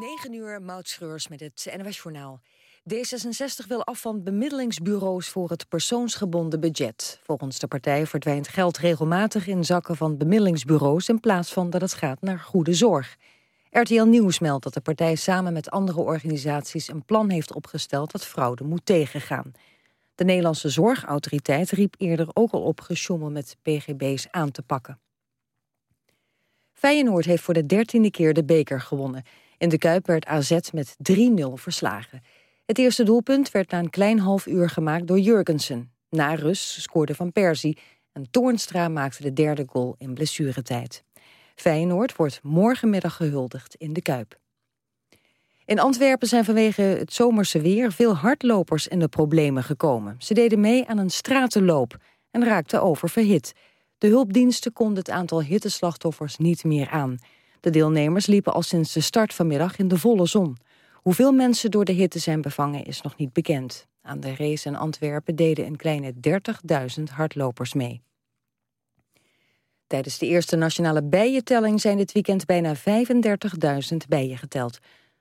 9 uur, Maud met het NWS Journaal. D66 wil af van bemiddelingsbureaus voor het persoonsgebonden budget. Volgens de partij verdwijnt geld regelmatig in zakken van bemiddelingsbureaus... in plaats van dat het gaat naar goede zorg. RTL Nieuws meldt dat de partij samen met andere organisaties... een plan heeft opgesteld dat fraude moet tegengaan. De Nederlandse Zorgautoriteit riep eerder ook al op... gesjoemel met pgb's aan te pakken. Feyenoord heeft voor de dertiende keer de beker gewonnen... In de Kuip werd AZ met 3-0 verslagen. Het eerste doelpunt werd na een klein half uur gemaakt door Jurgensen. Na rust scoorde Van Persie en Toornstra maakte de derde goal in blessuretijd. Feyenoord wordt morgenmiddag gehuldigd in de Kuip. In Antwerpen zijn vanwege het zomerse weer veel hardlopers in de problemen gekomen. Ze deden mee aan een stratenloop en raakten oververhit. De hulpdiensten konden het aantal hitteslachtoffers niet meer aan. De deelnemers liepen al sinds de start vanmiddag in de volle zon. Hoeveel mensen door de hitte zijn bevangen is nog niet bekend. Aan de race in Antwerpen deden een kleine 30.000 hardlopers mee. Tijdens de eerste nationale bijentelling zijn dit weekend bijna 35.000 bijen geteld.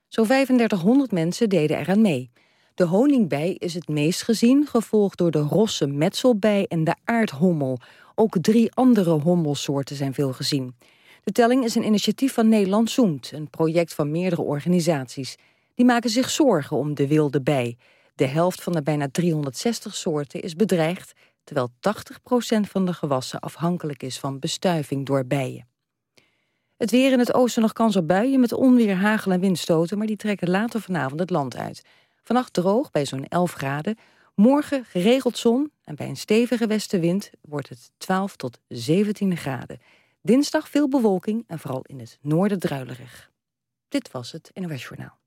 Zo'n 3500 mensen deden eraan mee. De honingbij is het meest gezien, gevolgd door de rosse metselbij en de aardhommel. Ook drie andere hommelsoorten zijn veel gezien. De telling is een initiatief van Nederland Zoemt, een project van meerdere organisaties. Die maken zich zorgen om de wilde bij. De helft van de bijna 360 soorten is bedreigd, terwijl 80% van de gewassen afhankelijk is van bestuiving door bijen. Het weer in het oosten nog kans op buien met onweer, hagel en windstoten, maar die trekken later vanavond het land uit. Vannacht droog bij zo'n 11 graden. Morgen geregeld zon en bij een stevige westenwind wordt het 12 tot 17 graden. Dinsdag veel bewolking en vooral in het noorden druilerig. Dit was het NOS Journaal.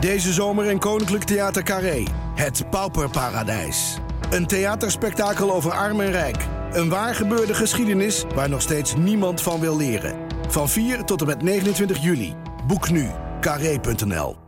Deze zomer in Koninklijk Theater Carré. Het Pauperparadijs. Een theaterspektakel over arm en rijk. Een waar gebeurde geschiedenis waar nog steeds niemand van wil leren. Van 4 tot en met 29 juli. Boek nu. Carré.nl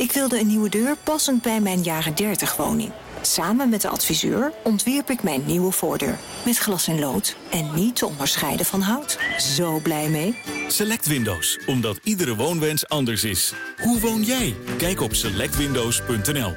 Ik wilde een nieuwe deur passend bij mijn jaren 30 woning. Samen met de adviseur ontwierp ik mijn nieuwe voordeur. Met glas en lood en niet te onderscheiden van hout. Zo blij mee. Select Windows, omdat iedere woonwens anders is. Hoe woon jij? Kijk op selectwindows.nl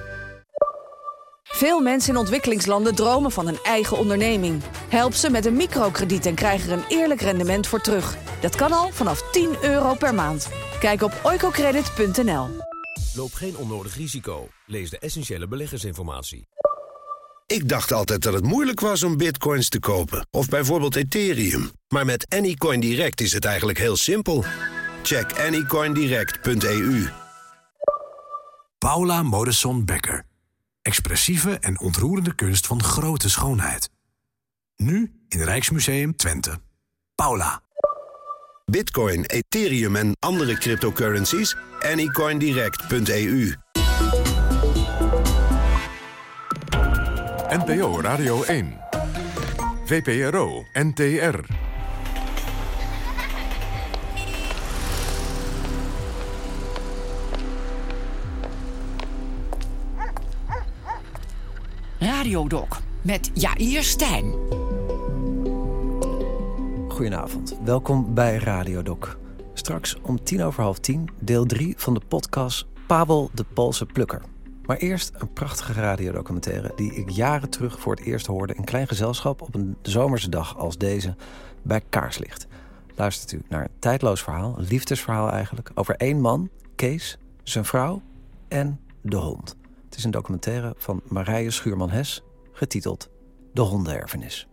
Veel mensen in ontwikkelingslanden dromen van een eigen onderneming. Help ze met een microkrediet en krijg er een eerlijk rendement voor terug. Dat kan al vanaf 10 euro per maand. Kijk op oicocredit.nl Loop geen onnodig risico. Lees de essentiële beleggersinformatie. Ik dacht altijd dat het moeilijk was om bitcoins te kopen. Of bijvoorbeeld Ethereum. Maar met Anycoin Direct is het eigenlijk heel simpel. Check anycoindirect.eu Paula Modesson Becker. Expressieve en ontroerende kunst van grote schoonheid. Nu in Rijksmuseum Twente. Paula. Bitcoin, Ethereum en andere cryptocurrencies? Anycoindirect.eu NPO Radio 1 VPRO NTR Radiodoc met Jair Stijn. Goedenavond, welkom bij Radiodoc. Straks om tien over half tien, deel 3 van de podcast Pavel de Poolse Plukker. Maar eerst een prachtige radiodocumentaire die ik jaren terug voor het eerst hoorde in klein gezelschap op een zomerse dag als deze bij Kaarslicht. Luistert u naar een tijdloos verhaal, een liefdesverhaal eigenlijk, over één man, Kees, zijn vrouw en de hond. Het is een documentaire van Marije Schuurman-Hes, getiteld De hondenerfenis.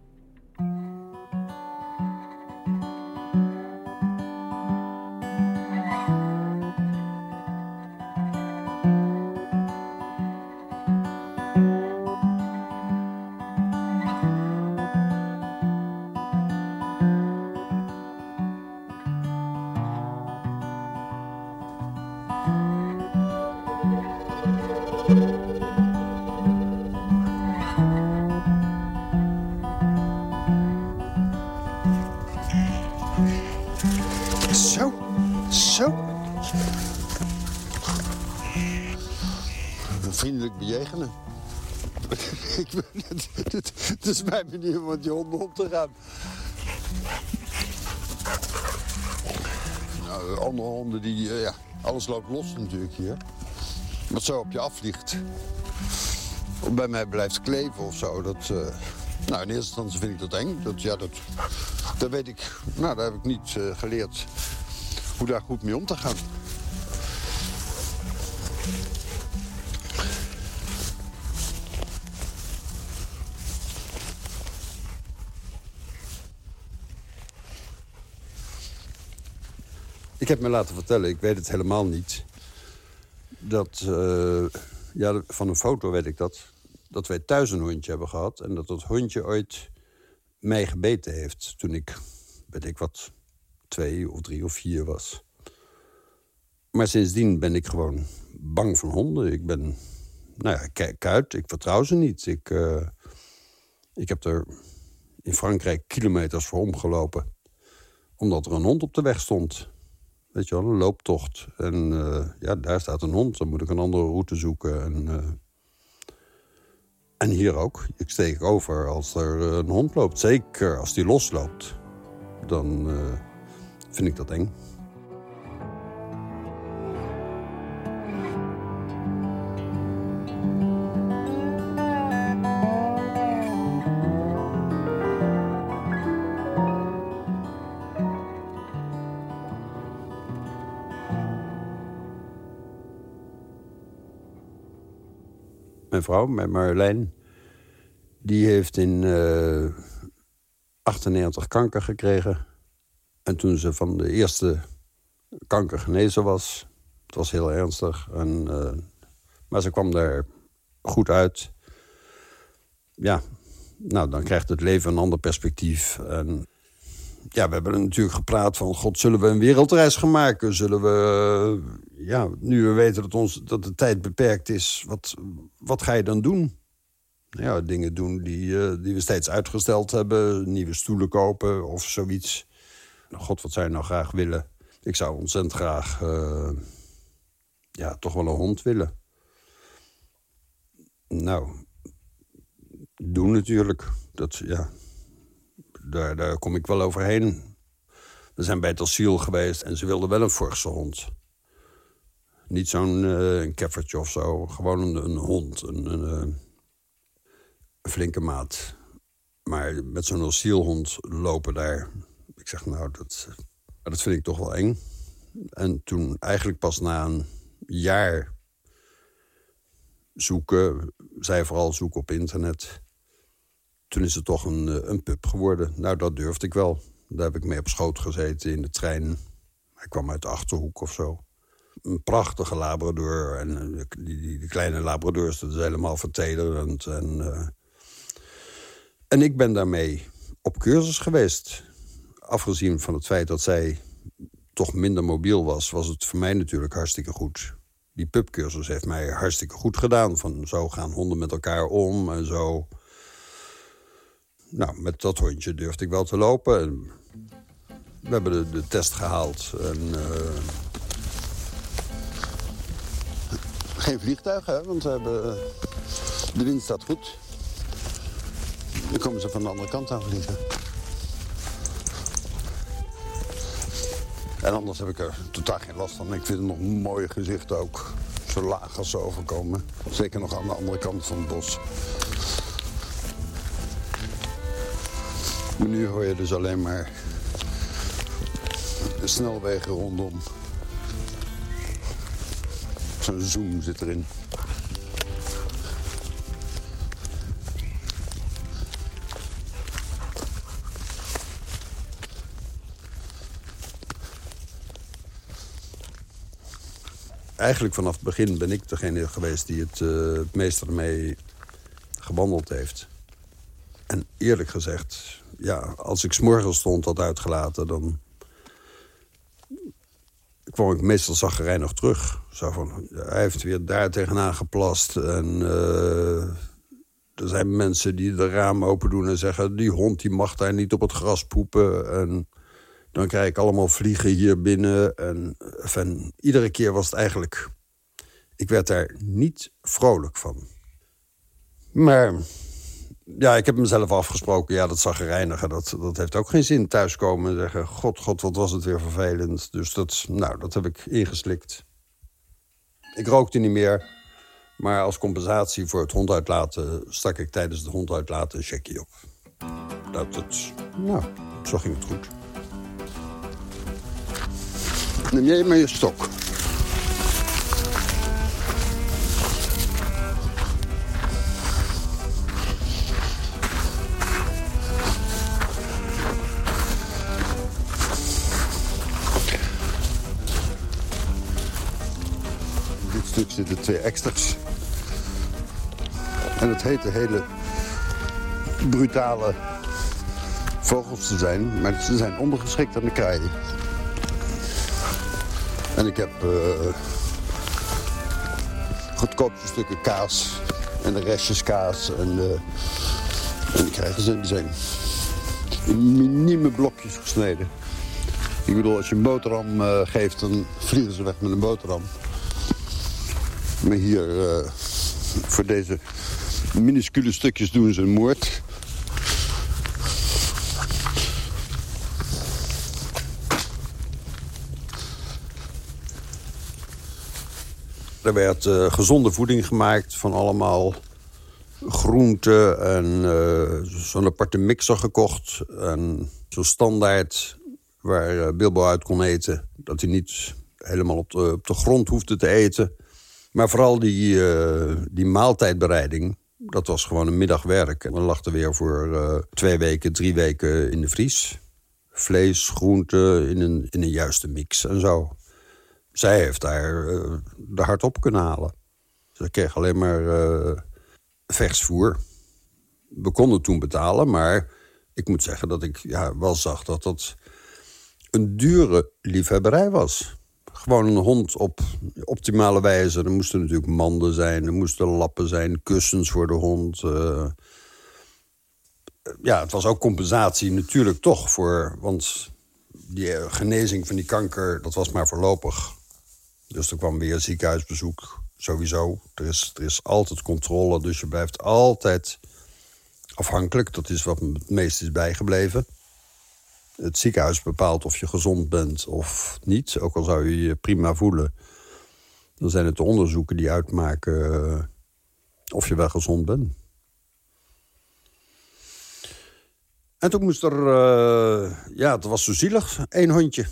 Is mijn manier om met die honden om te gaan. Nou, andere honden die, eh, ja, alles loopt los natuurlijk hier. Wat zo op je afvliegt. Of bij mij blijft kleven of zo. Dat, eh, nou, in eerste instantie vind ik dat eng. Dat, ja, dat, dat weet ik. Nou, daar heb ik niet uh, geleerd hoe daar goed mee om te gaan. Heb me laten vertellen, ik weet het helemaal niet... dat, uh, ja, van een foto weet ik dat... dat wij thuis een hondje hebben gehad... en dat dat hondje ooit mij gebeten heeft... toen ik, weet ik wat, twee of drie of vier was. Maar sindsdien ben ik gewoon bang van honden. Ik ben, nou ja, kijk uit, ik vertrouw ze niet. Ik, uh, ik heb er in Frankrijk kilometers voor omgelopen... omdat er een hond op de weg stond... Weet je wel, een looptocht. En uh, ja, daar staat een hond. Dan moet ik een andere route zoeken. En, uh, en hier ook. Ik steek over als er een hond loopt. Zeker als die losloopt. Dan vind ik dat eng. Vrouw, met Marjolein... die heeft in uh, 98 kanker gekregen. En toen ze van de eerste kanker genezen was... het was heel ernstig, en, uh, maar ze kwam daar goed uit. Ja, nou, dan krijgt het leven een ander perspectief. En ja, we hebben natuurlijk gepraat van... God, zullen we een wereldreis gaan maken? Zullen we, ja, nu we weten dat, ons, dat de tijd beperkt is... wat, wat ga je dan doen? Ja, dingen doen die, uh, die we steeds uitgesteld hebben. Nieuwe stoelen kopen of zoiets. Nou, God, wat zou je nou graag willen? Ik zou ontzettend graag... Uh, ja, toch wel een hond willen. Nou, doen natuurlijk. Dat, ja, daar, daar kom ik wel overheen. We zijn bij het asiel geweest en ze wilden wel een Forse hond. Niet zo'n uh, keffertje of zo. Gewoon een, hond. Een, uh, een, flinke maat. Maar met zo'n asielhond lopen daar... Ik zeg, nou, dat, dat vind ik toch wel eng. En toen eigenlijk pas na een jaar zoeken... zij vooral zoeken op internet toen is het toch een, eh, een pup geworden. Nou, dat durfde ik wel. Daar heb ik mee op schoot gezeten in de trein. Hij kwam uit de Achterhoek of zo. Een prachtige labrador. En eh, die, die, kleine labradors, dat is helemaal vertederend. En, uh... en ik ben daarmee op cursus geweest. Afgezien van het feit dat zij toch minder mobiel was... was het voor mij natuurlijk hartstikke goed. Die pupcursus heeft mij hartstikke goed gedaan. Van zo gaan honden met elkaar om en zo nou, met dat hondje durfde ik wel te lopen. En we hebben de, de, test gehaald. En, uh... Geen vliegtuig, hè? Want we hebben, uh, de wind staat goed. Dan komen ze van de andere kant aan vliegen. En anders heb ik er totaal geen last van. Ik vind het nog een mooi gezicht ook. Zo laag als ze overkomen. Zeker nog aan de andere kant van het bos. Maar nu hoor je dus alleen maar de snelwegen rondom. Zo'n zoom zit erin. Eigenlijk vanaf het begin ben ik degene geweest die het, uh, het meest ermee gewandeld heeft. En eerlijk gezegd, ja, als ik s'morgens stond had uitgelaten... dan kwam ik meestal zaggerijnig terug. Zo van, hij heeft weer daar tegenaan geplast. En uh, er zijn mensen die de raam open doen en zeggen... die hond die mag daar niet op het gras poepen. En Dan krijg ik allemaal vliegen hier binnen. En, en iedere keer was het eigenlijk... Ik werd daar niet vrolijk van. Maar ja, ik heb mezelf afgesproken. Ja, dat zag reinigen. Dat, dat heeft ook geen zin. Thuiskomen en zeggen... God, god, wat was het weer vervelend. Dus dat, nou, dat heb ik ingeslikt. Ik rookte niet meer. Maar als compensatie voor het hond uitlaten... stak ik tijdens het hond uitlaten een checkje op. Dat het... Nou, zo ging het goed. Neem jij maar je stok. Stuk zitten twee extra's. En het heet de hele brutale vogels te zijn, maar ze zijn ondergeschikt aan de kraaien. En ik heb uh, stukken kaas en de restjes kaas. En, uh, en die krijgen ze, die zijn in minieme blokjes gesneden. Ik bedoel, als je een boterham uh, geeft, dan vliegen ze weg met een boterham. Maar hier, voor deze minuscule stukjes doen ze een moord. Er werd uh, gezonde voeding gemaakt van allemaal groenten en uh, zo'n aparte mixer gekocht. En zo'n standaard waar Bilbo uit kon eten. Dat hij niet helemaal op de, op de grond hoefde te eten. Maar vooral die, die maaltijdbereiding, dat was gewoon een middagwerk. En dan lag er weer voor twee weken, drie weken in de vries. Vlees, groenten in een, in een juiste mix en zo zij heeft daar uh, de hart op kunnen halen. Ze kreeg alleen maar versvoer. We konden toen betalen, maar ik moet zeggen dat ik ja, wel zag dat dat een dure liefhebberij was. Gewoon een hond op optimale wijze. Er moesten natuurlijk manden zijn, er moesten lappen zijn, kussens voor de hond. Uh, ja, het was ook compensatie natuurlijk toch voor... want die genezing van die kanker, dat was maar voorlopig. Dus er kwam weer ziekenhuisbezoek, sowieso. Er is, er is altijd controle, dus je blijft altijd afhankelijk. Dat is wat me het meest is bijgebleven. Het ziekenhuis bepaalt of je gezond bent of niet. Ook al zou je je prima voelen. Dan zijn het de onderzoeken die uitmaken uh, of je wel gezond bent. En toen moest er... Uh, ja, het was zo zielig. één hondje.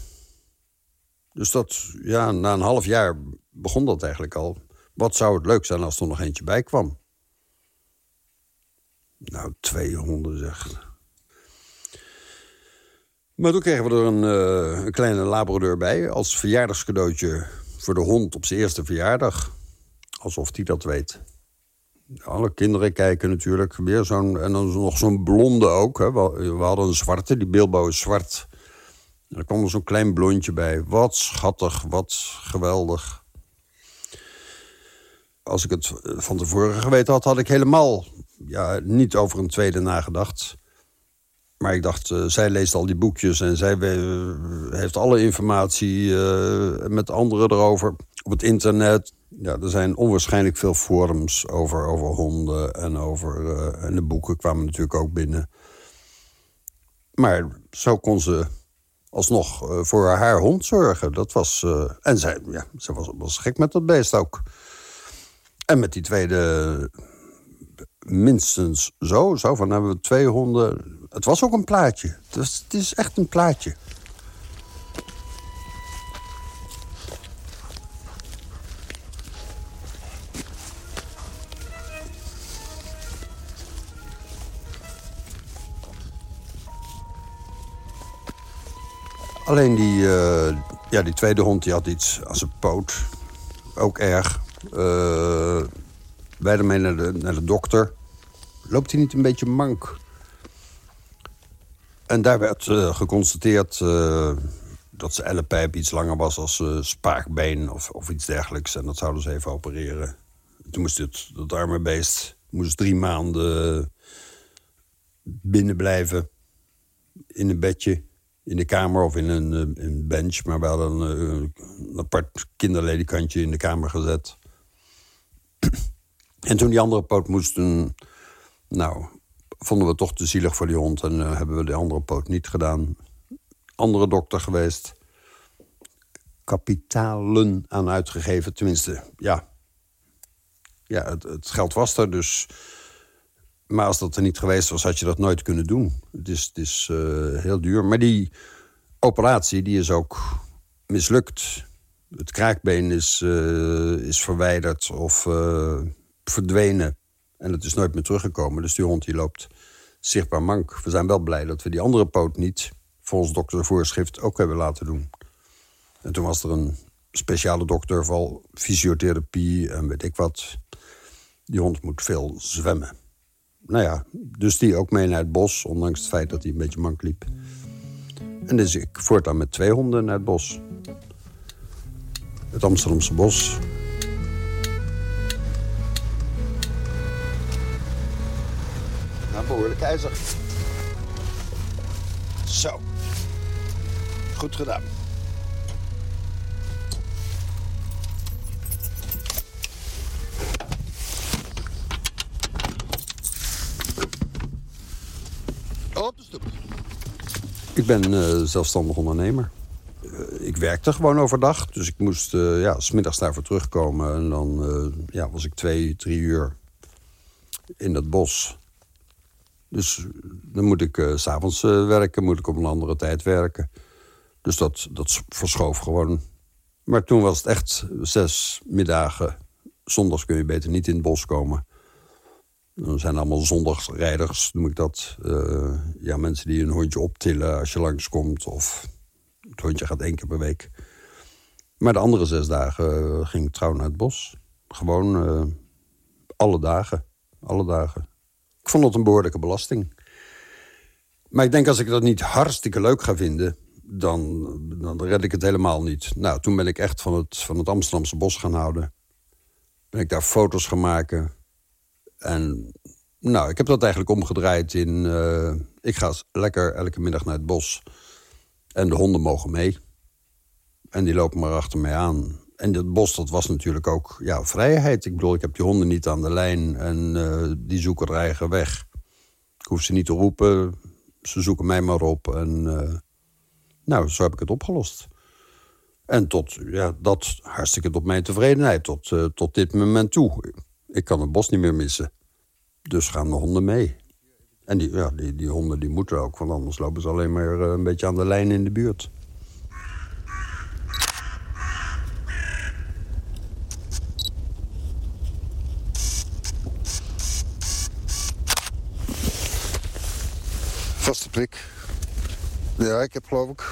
Dus dat, ja, na een half jaar begon dat eigenlijk al. Wat zou het leuk zijn als er nog eentje bij kwam? Nou, twee honden zeg. Maar toen kregen we er een, uh, een kleine labrador bij... als verjaardagscadeautje voor de hond op zijn eerste verjaardag. Alsof die dat weet. Alle kinderen kijken natuurlijk. Weer zo'n, en dan nog zo'n blonde ook. Hè. We, hadden een zwarte, die Bilbo is zwart... Er kwam er zo'n klein blondje bij. Wat schattig, wat geweldig. Als ik het van tevoren geweten had, had ik helemaal ja, niet over een tweede nagedacht. Maar ik dacht, uh, zij leest al die boekjes en zij heeft alle informatie uh, met anderen erover op het internet. Ja, er zijn onwaarschijnlijk veel forums over, over honden en over... Uh, en de boeken kwamen natuurlijk ook binnen. Maar zo kon ze alsnog voor haar hond zorgen. Dat was, en zij, ja, ze was, was gek met dat beest ook. En met die tweede minstens zo. Zo van, hebben we twee honden. Het was ook een plaatje. Is, het is echt een plaatje. Alleen die, uh, ja, die tweede hond die had iets aan zijn poot. Ook erg. Uh, wij ermee naar naar de dokter. Loopt hij niet een beetje mank? En daar werd uh, geconstateerd dat zijn ellepijp iets langer was als spaakbeen of, of iets dergelijks. En dat zouden ze even opereren. Toen moest het, dat arme beest moest drie maanden binnen blijven in een bedje in de kamer of in een, eh, een bench. Maar we hadden een, een apart kinderledikantje in de kamer gezet. En toen die andere poot moesten... Nou, vonden we toch te zielig voor die hond... en uh, hebben we de andere poot niet gedaan. Andere dokter geweest. Kapitalen aan uitgegeven. Tenminste, ja. Ja, het, het, geld was er, dus... Maar als dat er niet geweest was, had je dat nooit kunnen doen. Het is, het is uh, heel duur. Maar die operatie die is ook mislukt. Het kraakbeen is, uh, is verwijderd of verdwenen. En het is nooit meer teruggekomen. Dus die hond die loopt zichtbaar mank. We zijn wel blij dat we die andere poot niet... volgens doktervoorschrift ook hebben laten doen. En toen was er een speciale dokter voor fysiotherapie en weet ik wat. Die hond moet veel zwemmen. Nou ja, dus die ook mee naar het bos... ondanks het feit dat hij een beetje mank liep. En dus ik voortaan met twee honden naar het bos. Het Amsterdamse bos. Behoorlijk ijzer. Zo. Goed gedaan. Op de stoep. Ik ben uh, zelfstandig ondernemer. Uh, ik werkte gewoon overdag, dus ik moest uh, ja, smiddags daarvoor terugkomen. En dan ja, was ik twee, drie uur in dat bos. Dus dan moet ik s s'avonds werken, moet ik op een andere tijd werken. Dus dat, dat verschoof gewoon. Maar toen was het echt zes middagen. Zondags kun je beter niet in het bos komen. Dan zijn allemaal zondagsrijders, noem ik dat. Ja, mensen die een hondje optillen als je langskomt. Of het hondje gaat één keer per week. Maar de andere zes dagen ging ik trouw naar het bos. Gewoon alle dagen. Alle dagen. Ik vond het een behoorlijke belasting. Maar ik denk als ik dat niet hartstikke leuk ga vinden... dan, dan red ik het helemaal niet. Nou, toen ben ik echt van het, van het Amsterdamse bos gaan houden. Ben ik daar foto's gaan maken en nou, ik heb dat eigenlijk omgedraaid in... Uh, ik ga lekker elke middag naar het bos. En de honden mogen mee. En die lopen maar achter mij aan. En dat bos, dat was natuurlijk ook ja, vrijheid. Ik bedoel, ik heb die honden niet aan de lijn. En uh, die zoeken er eigen weg. Ik hoef ze niet te roepen. Ze zoeken mij maar op. En uh, nou, zo heb ik het opgelost. En tot, ja, dat hartstikke tot mijn tevredenheid. Tot, tot dit moment toe. Ik kan het bos niet meer missen. Dus gaan de honden mee. En die, ja, die, die honden die moeten ook, want anders lopen ze alleen maar een beetje aan de lijn in de buurt. Vaste prik. Ja, ik heb geloof ik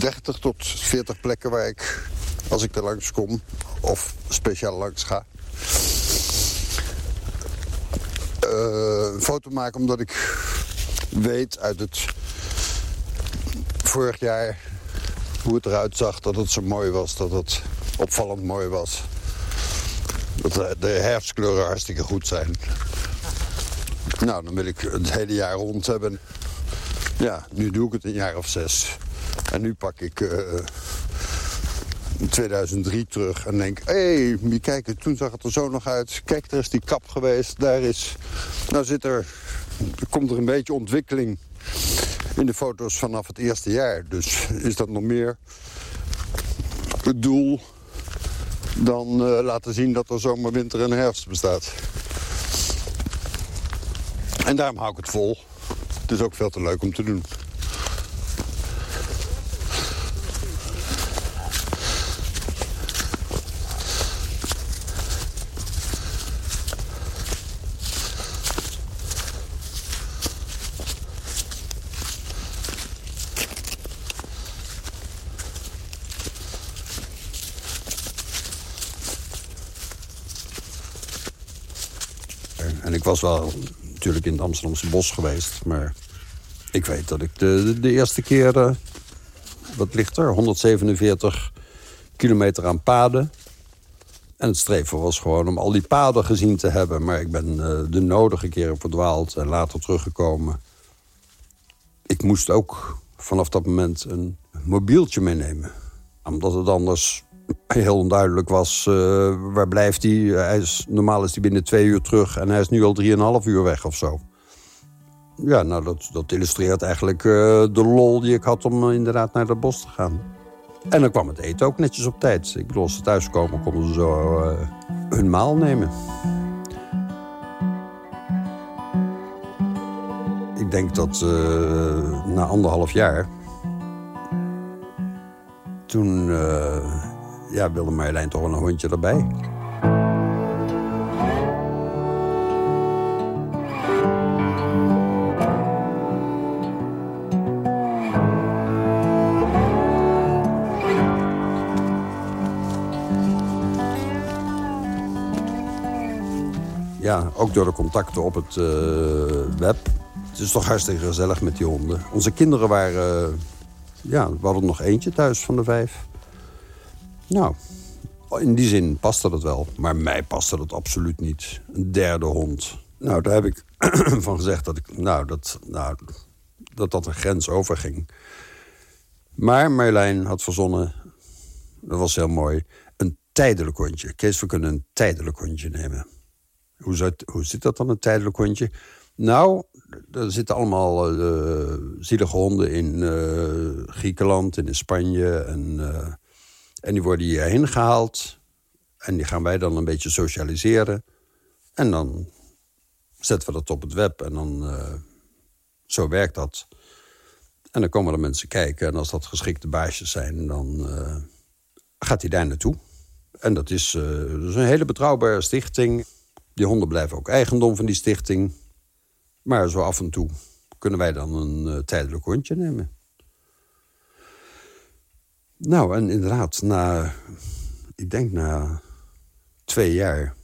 30 tot 40 plekken waar ik, als ik er langs kom, of speciaal langs ga... Uh, een foto maken omdat ik weet uit het vorig jaar hoe het eruit zag. Dat het zo mooi was, dat het opvallend mooi was. Dat de herfstkleuren hartstikke goed zijn. Nou, dan wil ik het hele jaar rond hebben. Ja, nu doe ik het een jaar of zes. En nu pak ik... Uh, 2003 terug en denk... hé, hey, kijk, toen zag het er zo nog uit. Kijk, er is die kap geweest. Daar is... Nou zit er... Komt er een beetje ontwikkeling in de foto's vanaf het eerste jaar. Dus is dat nog meer het doel dan uh, laten zien dat er zomer, winter en herfst bestaat. En daarom hou ik het vol. Het is ook veel te leuk om te doen. En ik was wel natuurlijk in het Amsterdamse bos geweest. Maar ik weet dat ik de, de, eerste keer... Uh, wat ligt er? 147 kilometer aan paden. En het streven was gewoon om al die paden gezien te hebben. Maar ik ben uh, de nodige keren verdwaald en later teruggekomen. ik moest ook vanaf dat moment een mobieltje meenemen. Omdat het anders heel onduidelijk was, uh, waar blijft hij? hij is, normaal is hij binnen twee uur terug en hij is nu al drieënhalf uur weg of zo. Ja, nou, dat, dat illustreert eigenlijk uh, de lol die ik had om uh, inderdaad naar het bos te gaan. En dan kwam het eten ook netjes op tijd. Ik bedoel, thuiskomen, konden ze zo hun maal nemen. Ik denk dat na anderhalf jaar... toen ja, wilde Marjolein toch wel een hondje erbij. Ja, ook door de contacten op het uh, web. Het is toch hartstikke gezellig met die honden. Onze kinderen waren... Uh, ja, we hadden nog eentje thuis van de vijf. Nou, in die zin paste dat wel. Maar mij paste dat absoluut niet. Een derde hond. Nou, daar heb ik van gezegd dat ik, nou, dat, nou, dat dat een grens overging. Maar Marjolein had verzonnen, dat was heel mooi, een tijdelijk hondje. Kees, we kunnen een tijdelijk hondje nemen. Hoe, zit, hoe zit dat dan, een tijdelijk hondje? Nou, er zitten allemaal uh, zielige honden in uh, Griekenland en in Spanje en... Uh, en die worden hierheen gehaald. En die gaan wij dan een beetje socialiseren. En dan zetten we dat op het web. En dan, uh, zo werkt dat. En dan komen er mensen kijken. En als dat geschikte baasjes zijn, dan uh, gaat hij daar naartoe. En dat is, uh, een hele betrouwbare stichting. Die honden blijven ook eigendom van die stichting. Maar zo af en toe kunnen wij dan een tijdelijk hondje nemen. Nou, en inderdaad, na, ik denk na twee jaar...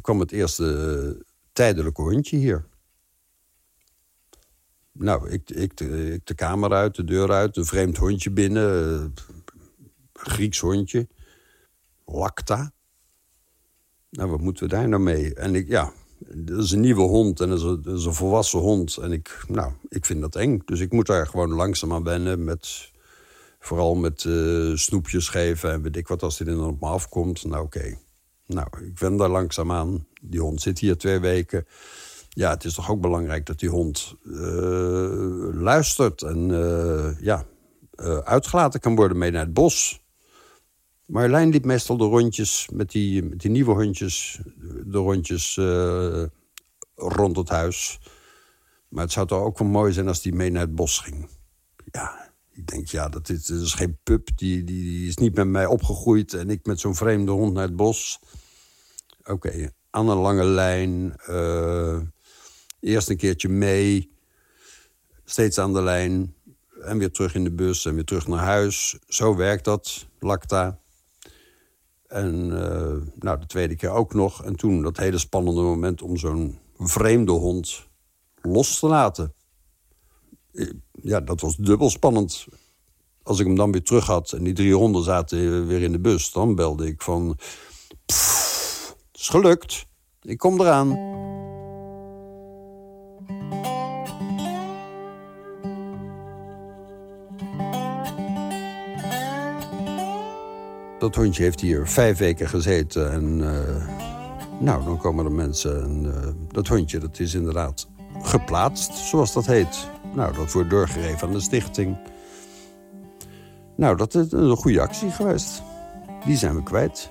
kwam het eerste tijdelijke hondje hier. Nou, ik, ik, de, kamer uit, de deur uit, een vreemd hondje binnen. Een Grieks hondje. Lacta. Nou, wat moeten we daar nou mee? En ik, ja, dat is een nieuwe hond en dat is een, dat is een volwassen hond. En ik, nou, ik vind dat eng. Dus ik moet daar gewoon langzaam aan wennen met Vooral met uh, snoepjes geven en weet ik wat als hij dan op me afkomt. Nou oké, nou ik ben daar langzaam aan. Die hond zit hier twee weken. Ja, het is toch ook belangrijk dat die hond uh, luistert en uh, ja, uitgelaten kan worden mee naar het bos. Marjolein liep meestal de rondjes met die, met die nieuwe hondjes, de rondjes rond het huis. Maar het zou toch ook wel mooi zijn als die mee naar het bos ging. Ja, ik denk, ja, dat is, is geen pup. Die, die, die, is niet met mij opgegroeid. En ik met zo'n vreemde hond naar het bos. Oké, aan een lange lijn. Uh, eerst een keertje mee. Steeds aan de lijn. En weer terug in de bus en weer terug naar huis. Zo werkt dat, Lacta. En uh, nou, de tweede keer ook nog. En toen dat hele spannende moment om zo'n vreemde hond los te laten ja, dat was dubbel spannend. Als ik hem dan weer terug had en die drie honden zaten weer in de bus... dan belde ik van... het is gelukt, ik kom eraan. Dat hondje heeft hier vijf weken gezeten en... Uh, nou, dan komen er mensen en uh, dat hondje dat is inderdaad geplaatst, zoals dat heet. Nou, dat wordt doorgegeven aan de stichting. Nou, dat is een goede actie geweest. Die zijn we kwijt.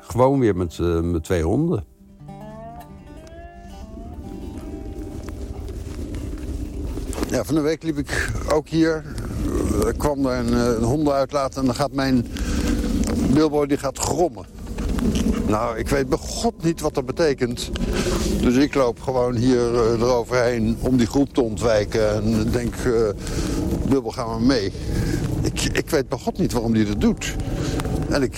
Gewoon weer met, uh, met twee honden. Ja, van de week liep ik ook hier. Er kwam er een, een honden uitlaten en dan gaat mijn Bilbo die gaat grommen. Nou, ik weet bij god niet wat dat betekent. Dus ik loop gewoon hier uh, eroverheen om die groep te ontwijken. En denk, uh, dubbel gaan we mee. Ik, ik weet bij god niet waarom die dat doet. En ik,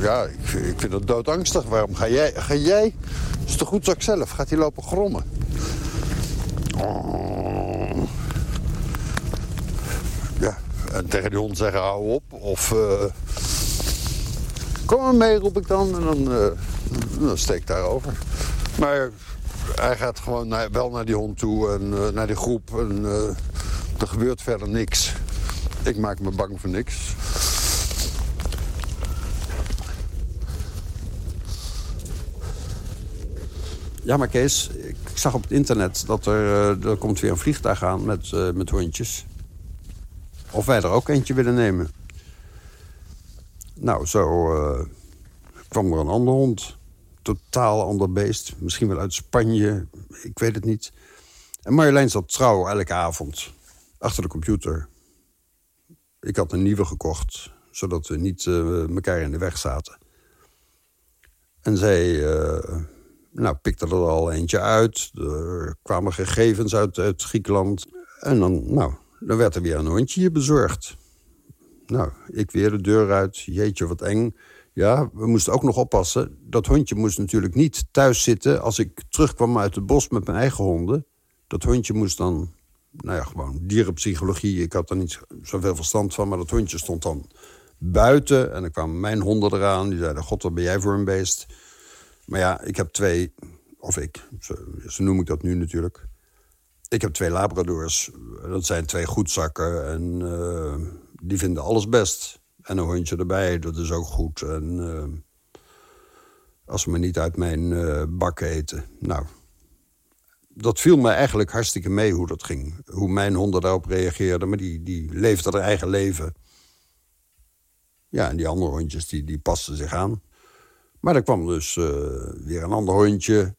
ja, ik, ik vind dat doodangstig. Waarom ga jij? Ga jij? Is toch goed zo zelf? Gaat hij lopen grommen? Ja, en tegen die hond zeggen hou op. Of... Uh, Kom maar mee, roep ik dan. En dan, uh, dan steek ik daarover. Maar hij gaat gewoon wel naar die hond toe en uh, naar die groep. En uh, Er gebeurt verder niks. Ik maak me bang voor niks. Ja, maar Kees, ik zag op het internet dat er, er komt weer een vliegtuig aan met, met hondjes. Of wij er ook eentje willen nemen. Nou, zo uh, kwam er een ander hond. Totaal ander beest. Misschien wel uit Spanje. Ik weet het niet. En Marjolein zat trouw elke avond. Achter de computer. Ik had een nieuwe gekocht. Zodat we niet uh, elkaar in de weg zaten. En zij uh, nou, pikte er al eentje uit. Er kwamen gegevens uit, uit Griekenland. En dan, nou, dan werd er weer een hondje bezorgd. Nou, ik weer de deur uit. Jeetje, wat eng. Ja, we moesten ook nog oppassen. Dat hondje moest natuurlijk niet thuis zitten... als ik terugkwam uit het bos met mijn eigen honden. Dat hondje moest dan... Nou ja, gewoon dierenpsychologie. Ik had er niet zoveel verstand van. Maar dat hondje stond dan buiten. En dan kwamen mijn honden eraan. Die zeiden, god, wat ben jij voor een beest? Maar ja, ik heb twee... Of ik, zo, noem ik dat nu natuurlijk. Ik heb twee labradors. Dat zijn twee goedzakken. En uh, die vinden alles best. En een hondje erbij, dat is ook goed. En uh, als ze me niet uit mijn uh, bak eten. Nou, dat viel me eigenlijk hartstikke mee hoe dat ging. Hoe mijn honden daarop reageerden. Maar die, die leefden haar eigen leven. Ja, en die andere hondjes, die, die pasten zich aan. Maar er kwam dus uh, weer een ander hondje.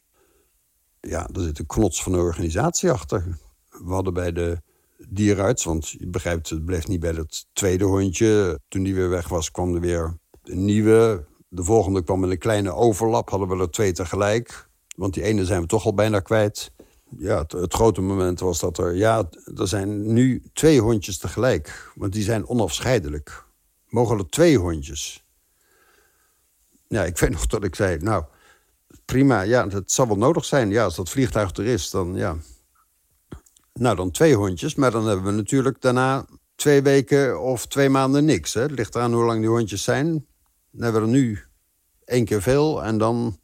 Ja, er zit een knots van een organisatie achter. We hadden bij de dierenarts, want je begrijpt, het bleef niet bij het tweede hondje. Toen die weer weg was, kwam er weer een nieuwe. De volgende kwam met een kleine overlap, hadden we er twee tegelijk. Want die ene zijn we toch al bijna kwijt. Ja, het, het grote moment was dat er... Ja, er zijn nu twee hondjes tegelijk. Want die zijn onafscheidelijk. Mogen er twee hondjes? Ja, ik weet nog dat ik zei, nou, prima, ja, dat zal wel nodig zijn. Ja, als dat vliegtuig er is, dan ja. Nou, dan twee hondjes, maar dan hebben we natuurlijk daarna twee weken of twee maanden niks. Hè. Het ligt eraan hoe lang die hondjes zijn. Dan hebben we er nu één keer veel en dan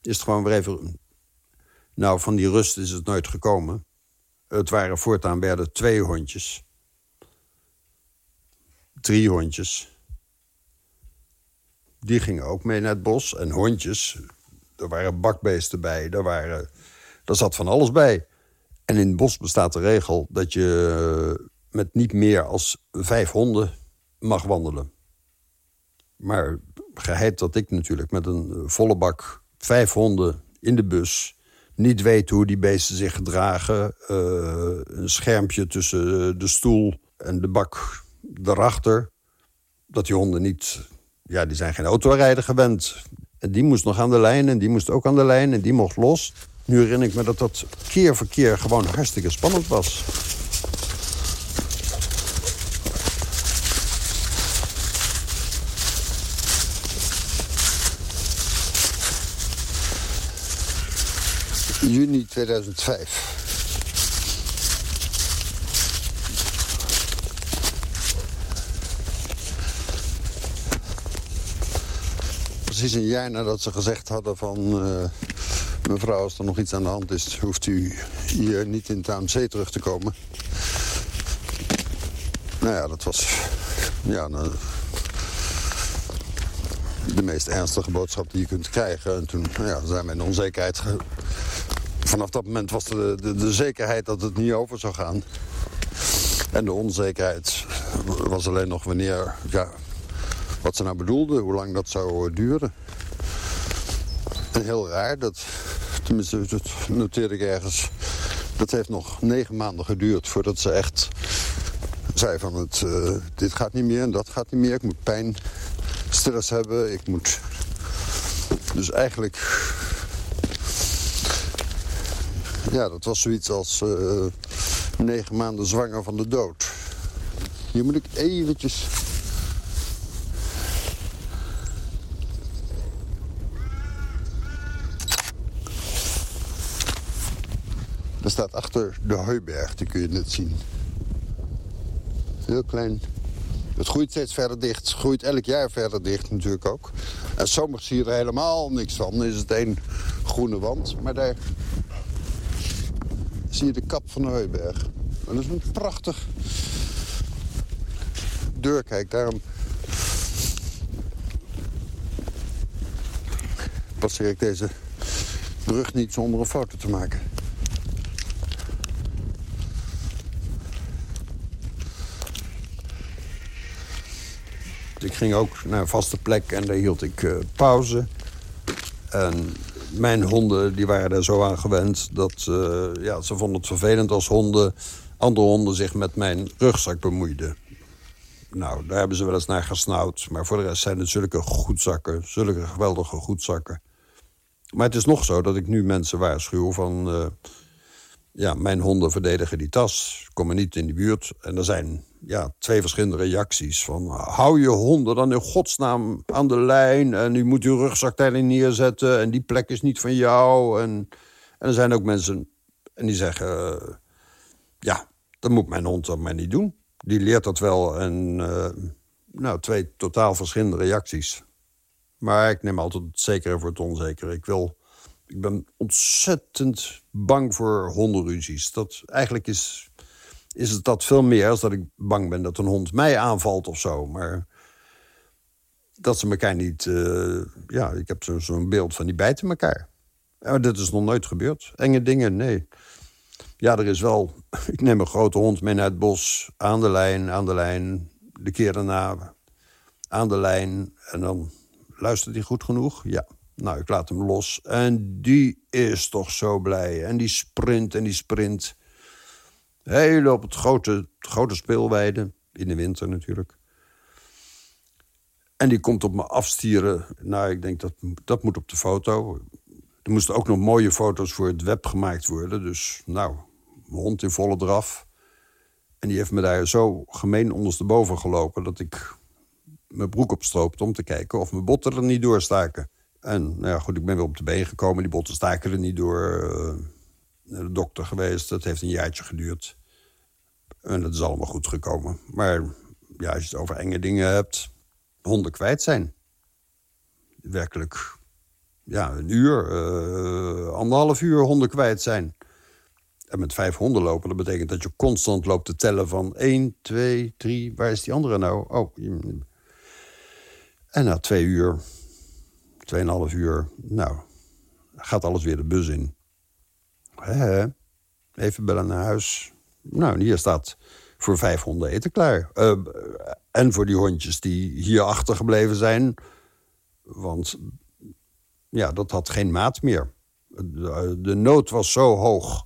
is het gewoon weer even... Nou, van die rust is het nooit gekomen. Het waren voortaan werden twee hondjes. Drie hondjes. Die gingen ook mee naar het bos. En hondjes, er waren bakbeesten bij. Er, waren, er zat van alles bij. En in het bos bestaat de regel dat je met niet meer als vijf honden mag wandelen. Maar geheid dat ik natuurlijk met een volle bak vijf honden in de bus... niet weet hoe die beesten zich gedragen. Uh, een schermpje tussen de stoel en de bak daarachter. Dat die honden niet... Ja, die zijn geen autorijden gewend. En die moest nog aan de lijn en die moest ook aan de lijn en die mocht los. Nu herinner ik me dat dat keer voor keer gewoon hartstikke spannend was. Juni 2005. Precies een jaar nadat ze gezegd hadden van... Uh, mevrouw, als er nog iets aan de hand is... hoeft u hier niet in het AMC terug te komen. Nou ja, dat was... Ja, nou, de meest ernstige boodschap die je kunt krijgen. En toen ja, zijn we in onzekerheid... Vanaf dat moment was de, de, de zekerheid dat het niet over zou gaan. En de onzekerheid was alleen nog wanneer... Ja, wat ze nou bedoelde, hoe lang dat zou duren. En heel raar, dat, tenminste dat noteerde ik ergens... dat heeft nog negen maanden geduurd voordat ze echt zei van... Het, uh, dit gaat niet meer en dat gaat niet meer, ik moet pijn, stress hebben, ik moet... Dus eigenlijk... Ja, dat was zoiets als uh, negen maanden zwanger van de dood. Hier moet ik eventjes staat achter de hooiberg, die kun je net zien. Heel klein. Het groeit steeds verder dicht. Het groeit elk jaar verder dicht natuurlijk ook. En zie je er helemaal niks van. Dan is het één groene wand. Maar daar zie je de kap van de hooiberg. Dat is een prachtig deur, kijk, daarom passeer ik deze brug niet zonder een foto te maken. Ik ging ook naar een vaste plek en daar hield ik uh, pauze. En mijn honden die waren daar zo aan gewend dat uh, ja, ze vonden het vervelend als honden, andere honden zich met mijn rugzak bemoeiden. Nou, daar hebben ze wel eens naar gesnauwd. Maar voor de rest zijn het zulke goedzakken, zulke geweldige goedzakken. Maar het is nog zo dat ik nu mensen waarschuw van... Uh, ja, mijn honden verdedigen die tas, komen niet in die buurt. En er zijn ja, twee verschillende reacties. Van, hou je honden dan in godsnaam aan de lijn... en u moet uw rugzak daarin neerzetten... en die plek is niet van jou. En, en er zijn ook mensen en die zeggen... Uh, ja, dat moet mijn hond dan maar niet doen. Die leert dat wel. En uh, nou, twee totaal verschillende reacties. Maar ik neem altijd het zekere voor het onzekere. Ik, wil, ik ben ontzettend bang voor hondenruzies. Dat, eigenlijk is, is het dat veel meer als dat ik bang ben dat een hond mij aanvalt of zo. Maar dat ze elkaar niet... Uh, ja, ik heb zo'n zo beeld van die bijten elkaar. Maar dit is nog nooit gebeurd. Enge dingen, nee. Ja, er is wel... Ik neem een grote hond mee naar het bos. Aan de lijn, aan de lijn. De keer daarna aan de lijn. En dan Luistert hij goed genoeg? Ja. Nou, ik laat hem los. En die is toch zo blij. En die sprint en die sprint. Heel op het grote, grote speelweide. In de winter natuurlijk. En die komt op me afstieren. Nou, ik denk dat dat moet op de foto. Er moesten ook nog mooie foto's voor het web gemaakt worden. Dus, nou, mijn hond in volle draf. En die heeft me daar zo gemeen ondersteboven gelopen... dat ik mijn broek opstroopte om te kijken of mijn botten er niet doorstaken. En nou ja, goed, ik ben weer op de been gekomen. Die botten staken er niet door. De dokter geweest. Dat heeft een jaartje geduurd. En dat is allemaal goed gekomen. Maar ja, als je het over enge dingen hebt... honden kwijt zijn. Werkelijk, ja, een uur, uh, anderhalf uur honden kwijt zijn. En met vijf honden lopen, dat betekent dat je constant loopt te tellen van... 1, 2, 3, waar is die andere nou? Oh, en na twee uur, tweeënhalf uur, nou, gaat alles weer de bus in. He, even bellen naar huis. Nou, hier staat voor vijf honden eten klaar. Uh, en voor die hondjes die hier achtergebleven zijn. Want ja, dat had geen maat meer. De, de nood was zo hoog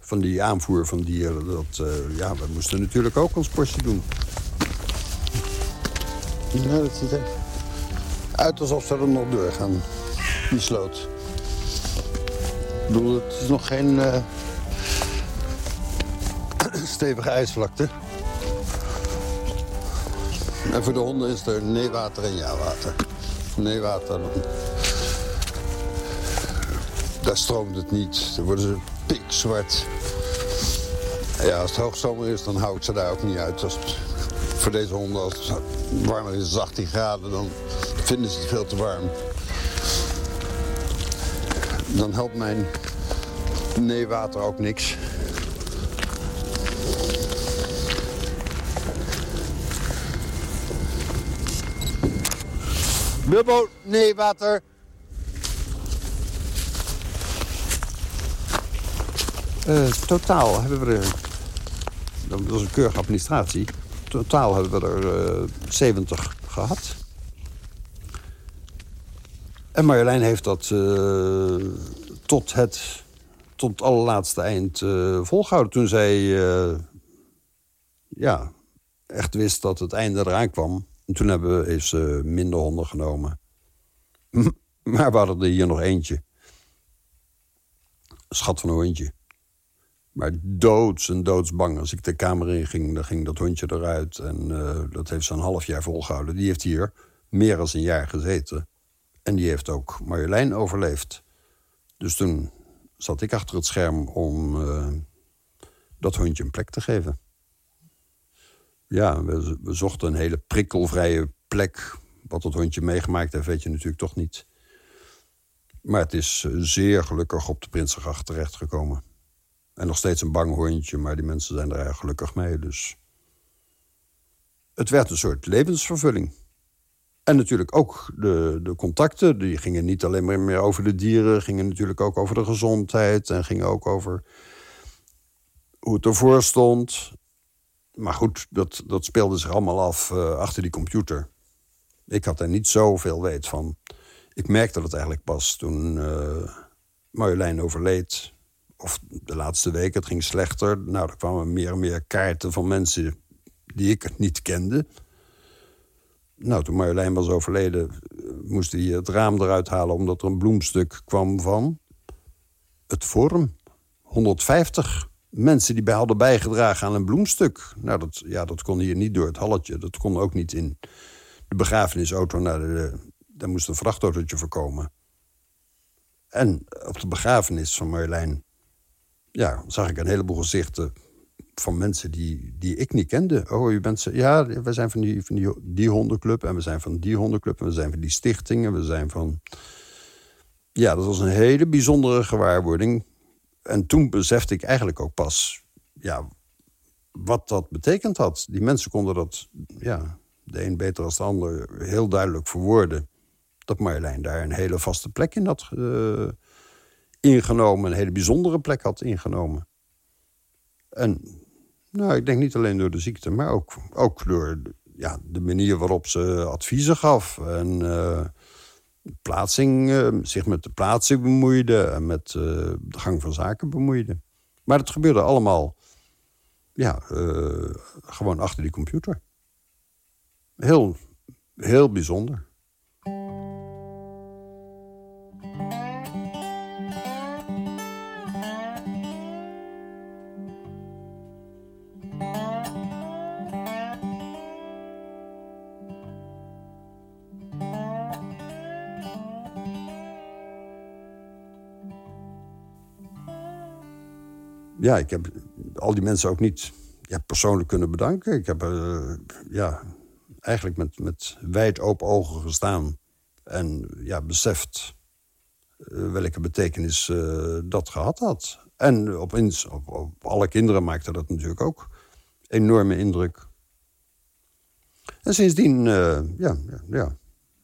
van die aanvoer van dieren... dat uh, ja, we moesten natuurlijk ook ons postje doen. Ja, dat ziet uit alsof ze er nog doorgaan. Die sloot. Bedoel, het is nog geen uh, stevige ijsvlakte. En voor de honden is er nee-water en ja-water. Nee-water, daar stroomt het niet. Dan worden ze pikzwart. Ja, als het hoogzomer is, dan houdt ze daar ook niet uit. Als voor deze honden, als het warmer is 18 graden, dan vinden ze het veel te warm. Dan helpt mijn neewater ook niks. Bilbo, nee, water. Uh, totaal hebben we er... Dat is een keurige administratie totaal hebben we er uh, eh, 70 gehad. En Marjolein heeft dat uh, tot het tot het allerlaatste eind uh, volgehouden. Toen zij ja, echt wist dat het einde eraan kwam. En toen hebben we, heeft ze minder honden genomen. maar we hadden er hier nog eentje. Schat van een hondje. Maar doods en doodsbang. Als ik de kamer in ging, dan ging dat hondje eruit. En dat heeft ze een half jaar volgehouden. Die heeft hier meer dan een jaar gezeten. En die heeft ook Marjolein overleefd. Dus toen zat ik achter het scherm om uh, dat hondje een plek te geven. Ja, we, zochten een hele prikkelvrije plek. Wat dat hondje meegemaakt heeft, weet je natuurlijk toch niet. Maar het is zeer gelukkig op de Prinsengracht terechtgekomen. En nog steeds een bang hondje, maar die mensen zijn er erg gelukkig mee. Dus het werd een soort levensvervulling. En natuurlijk ook de, de contacten. Die gingen niet alleen maar meer over de dieren, gingen natuurlijk ook over de gezondheid. En gingen ook over hoe het ervoor stond. Maar goed, dat, dat speelde zich allemaal af uh, achter die computer. Ik had er niet zoveel weet van. Ik merkte dat eigenlijk pas toen uh, Marjolein overleed. Of de laatste week, het ging slechter. Nou, er kwamen meer en meer kaarten van mensen die ik niet kende. Nou, toen Marjolein was overleden, moest hij het raam eruit halen... omdat er een bloemstuk kwam van het Forum. 150 mensen die bij hadden bijgedragen aan een bloemstuk. Nou, dat, ja, dat kon hier niet door het halletje. Dat kon ook niet in de begrafenisauto. Naar de, daar moest een vrachtautootje voorkomen. En op de begrafenis van Marjolein... ja, zag ik een heleboel gezichten van mensen die, die ik niet kende. Oh, u bent... Ja, we zijn van, die, van die, die hondenclub... en we zijn van die hondenclub... en we zijn van die stichtingen... we zijn van... Ja, dat was een hele bijzondere gewaarwording. En toen besefte ik eigenlijk ook pas... ja, wat dat betekend had. Die mensen konden dat... ja, de een beter als de ander heel duidelijk verwoorden... dat Marjolein daar een hele vaste plek in had uh, ingenomen. Een hele bijzondere plek had ingenomen. En nou, ik denk niet alleen door de ziekte, maar ook, ook door ja, de manier waarop ze adviezen gaf. En uh, plaatsing, uh, zich met de plaatsing bemoeide en met uh, de gang van zaken bemoeide. Maar het gebeurde allemaal ja, gewoon achter die computer. Heel, heel bijzonder. Ja, ik heb al die mensen ook niet persoonlijk kunnen bedanken. Ik heb uh, ja, eigenlijk met, met wijd open ogen gestaan. En ja, beseft uh, welke betekenis uh, dat gehad had. En op, op, op, alle kinderen maakte dat natuurlijk ook enorme indruk. En sindsdien, ja, ja, ja,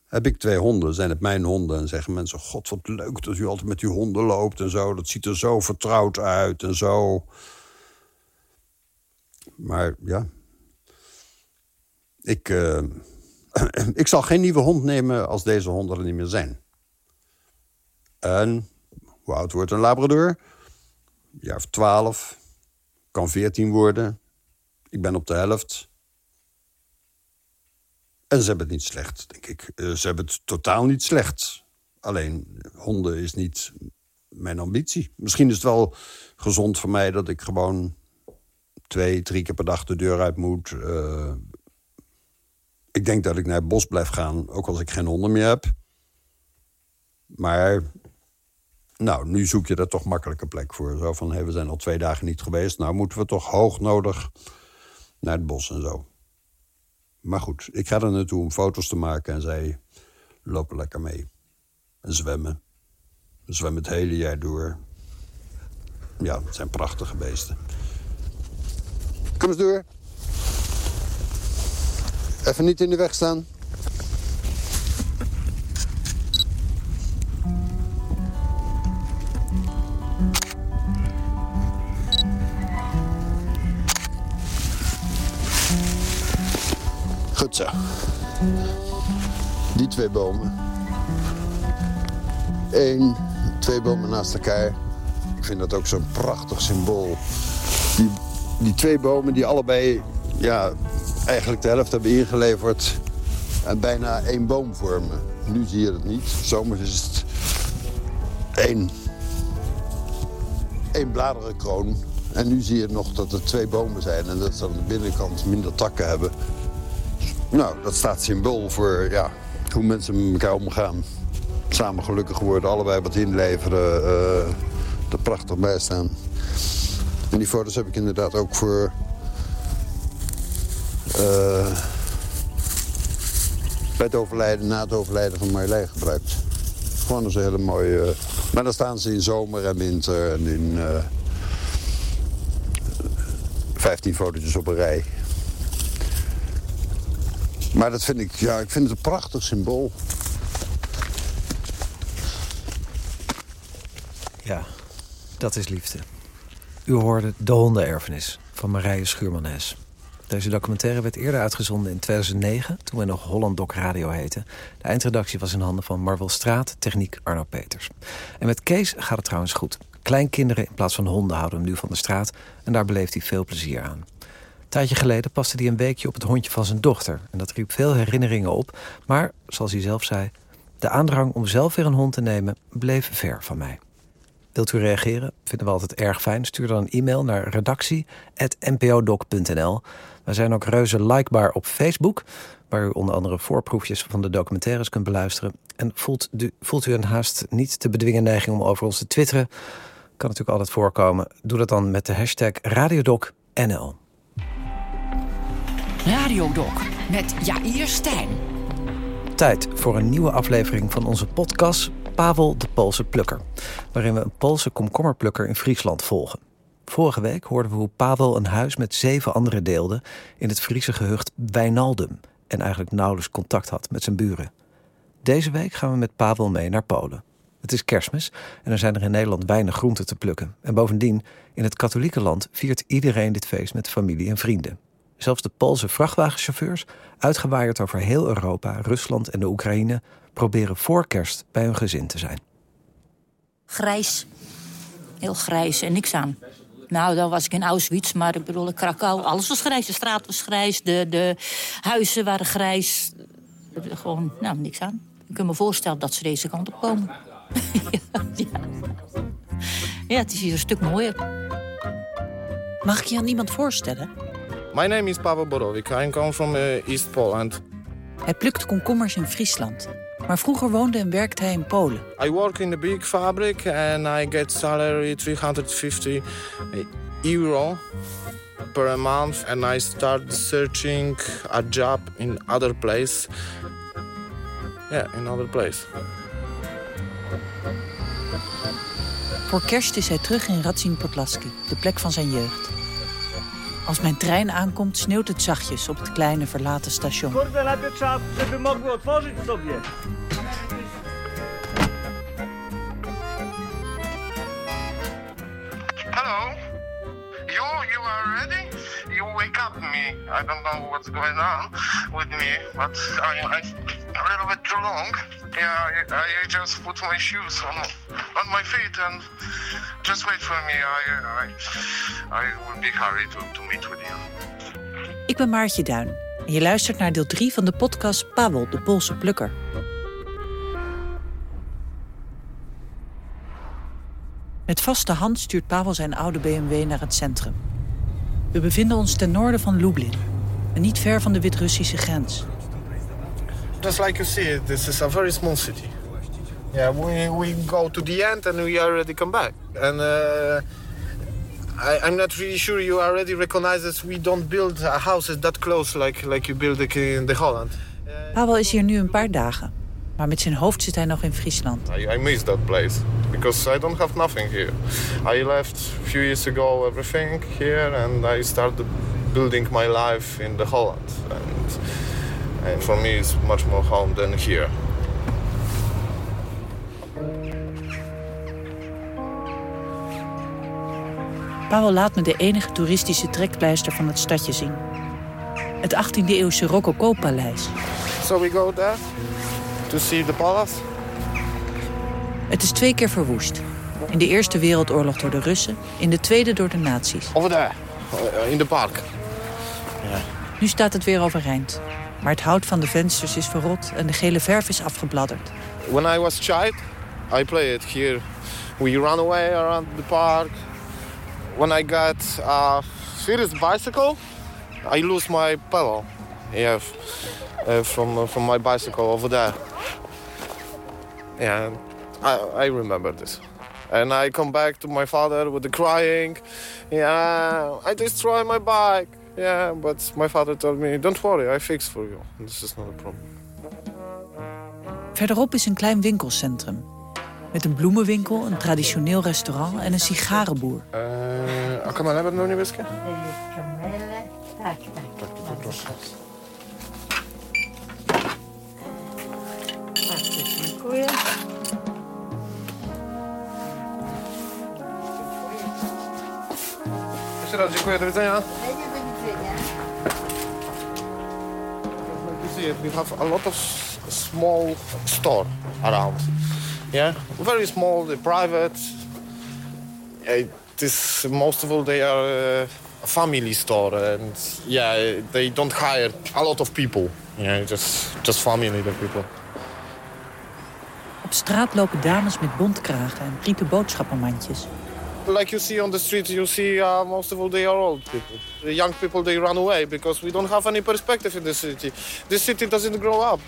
heb ik twee honden, zijn het mijn honden. En zeggen mensen, god wat leuk dat u altijd met uw honden loopt en zo. Dat ziet er zo vertrouwd uit en zo. Maar ja, ik, uh, ik zal geen nieuwe hond nemen als deze honden er niet meer zijn. En hoe oud wordt een labrador? Ja, of twaalf. Kan veertien worden. Ik ben op de helft. En ze hebben het niet slecht, denk ik. Eh, ze hebben het totaal niet slecht. Alleen, honden is niet mijn ambitie. Misschien is het wel gezond voor mij dat ik gewoon twee, drie keer per dag de deur uit moet. Uh, ik denk dat ik naar het bos blijf gaan, ook als ik geen honden meer heb. Maar, nou, nu zoek je er toch makkelijke plek voor. Zo van, hey, we zijn al twee dagen niet geweest. Nou moeten we toch hoog nodig naar het bos en zo. Maar goed, ik ga er naartoe om foto's te maken en zij lopen lekker mee. En zwemmen. zwemmen het hele jaar door. Ja, het zijn prachtige beesten. Kom eens door. Even niet in de weg staan. Die twee bomen. Eén, twee bomen naast elkaar. Ik vind dat ook zo'n prachtig symbool. Die, die twee bomen die allebei ja, eigenlijk de helft hebben ingeleverd... en bijna één boom vormen. Nu zie je het niet. Zomers is het één, één bladerenkroon. En nu zie je nog dat er twee bomen zijn... en dat ze aan de binnenkant minder takken hebben. Nou, dat staat symbool voor ja, hoe mensen met elkaar omgaan. Samen gelukkig worden, allebei wat inleveren, uh, er prachtig bij staan. En die foto's heb ik inderdaad ook voor... Uh, bij het overlijden, na het overlijden van Marjolein gebruikt. Gewoon een hele mooie... maar dan staan ze in zomer en winter en in... Uh, 15 fotootjes op een rij. Maar dat vind ik, ja, ik vind het een prachtig symbool. Ja, dat is liefde. U hoorde De Hondenerfenis van Marije Schuurman-Hes. Deze documentaire werd eerder uitgezonden in 2009, toen we nog Holland Doc Radio heette. De eindredactie was in handen van Marvel Straat, techniek Arno Peters. En met Kees gaat het trouwens goed. Kleinkinderen in plaats van honden houden hem nu van de straat... en daar beleeft hij veel plezier aan. Tijdje geleden paste hij een weekje op het hondje van zijn dochter... en dat riep veel herinneringen op, maar, zoals hij zelf zei... de aandrang om zelf weer een hond te nemen bleef ver van mij. Wilt u reageren? Vinden we altijd erg fijn. Stuur dan een e-mail naar redactie.npodoc.nl. We zijn ook reuze likebaar op Facebook... waar u onder andere voorproefjes van de documentaires kunt beluisteren. En voelt u, voelt u een haast niet te bedwingen neiging om over ons te twitteren... kan natuurlijk altijd voorkomen. Doe dat dan met de hashtag RadiodocNL. Radiodoc met Jair Stijn. Tijd voor een nieuwe aflevering van onze podcast Pavel de Poolse Plukker, waarin we een Poolse komkommerplukker in Friesland volgen. Vorige week hoorden we hoe Pavel een huis met zeven anderen deelde in het Friese gehucht Wijnaldum en eigenlijk nauwelijks contact had met zijn buren. Deze week gaan we met Pavel mee naar Polen. Het is kerstmis en er zijn er in Nederland weinig groenten te plukken. En bovendien, in het katholieke land viert iedereen dit feest met familie en vrienden. Zelfs de Poolse vrachtwagenchauffeurs, uitgewaaid over heel Europa, Rusland en de Oekraïne, proberen voor kerst bij hun gezin te zijn. Grijs. Heel grijs en niks aan. Nou, dan was ik in Auschwitz, maar ik bedoel, in Krakau, alles was grijs. De straat was grijs, de, de huizen waren grijs. Gewoon, nou, niks aan. Ik kan me voorstellen dat ze deze kant op komen. ja, ja. ja, het is hier een stuk mooier. Mag ik je aan iemand voorstellen? My name is Pavel Borowik. I come from uh, East Poland. Hij plukt komkommers in Friesland. Maar vroeger woonde en werkte hij in Polen. I work in a big fabric and I get salary 350 euro per month. And I start searching a job in other place. Yeah, in other place. Voor kerst is hij terug in Radzin Podlaski, de plek van zijn jeugd. Als mijn trein aankomt, sneeuwt het zachtjes op het kleine verlaten station. Kurde, You, you are ready? You wake up me. I don't know what's going on with me, but I, I a little bit too long. Yeah, I, I just put my shoes on, on my feet and just wait for me. I, I, I will be happy to, to meet with you. Ik ben Maartje Duin je luistert naar deel 3 van de podcast Pavel, de Poolse plukker. Met vaste hand stuurt Pavel zijn oude BMW naar het centrum. We bevinden ons ten noorden van Lublin en niet ver van de Wit-Russische grens. Just like you see, this is a very small city. Yeah, we, we go to the end and we already come back. And uh, I, I'm not really sure you already recognize that we don't build houses that close like, like you build in the Holland. Pavel is hier nu een paar dagen, maar met zijn hoofd zit hij nog in Friesland. I, I miss that place because I don't have nothing here. I left a few years ago everything here and I started building my life in the Holland. And, and for me it's much more home than here. Pavel laat me de enige toeristische trekpleister van het stadje zien. Het 18e-eeuwse Rococo-paleis. So we go there to see the palace. Het is twee keer verwoest. In de Eerste Wereldoorlog door de Russen, in de Tweede door de nazi's. Over there, uh, in the park. Yeah. Nu staat het weer overeind. Maar het hout van de vensters is verrot en de gele verf is afgebladderd. When I was child, I played here. We run away around the park. When I got a serious bicycle, I lose my pedal. Yeah, uh, from uh, from my bicycle over there. Yeah, I, I remember this. And I come back to my father with the crying. Yeah, I destroy my bike. Yeah, but my father told me, don't worry, I fix for you. This is not a problem. Verderop is een klein winkelcentrum. Met een bloemenwinkel, een traditioneel restaurant en een sigarenboer. Uh, a kan hebben nog niet Tak, tak. Tak, proszę. Bardzo dziękuję. Jeszcze raz dziękuję, do widzenia. It, we have a lot of small store around. Yeah, very small, they're private. Yeah, this most of all they are uh, a family store, and yeah, they don't hire a lot of people. Yeah, just just family the people. Op straat lopen dames met bontkragen en rieten boodschappenmandjes. Like you see on the street, you see uh, most of all they are old people. The young people they run away because we don't have any perspective in the city. This city doesn't grow up.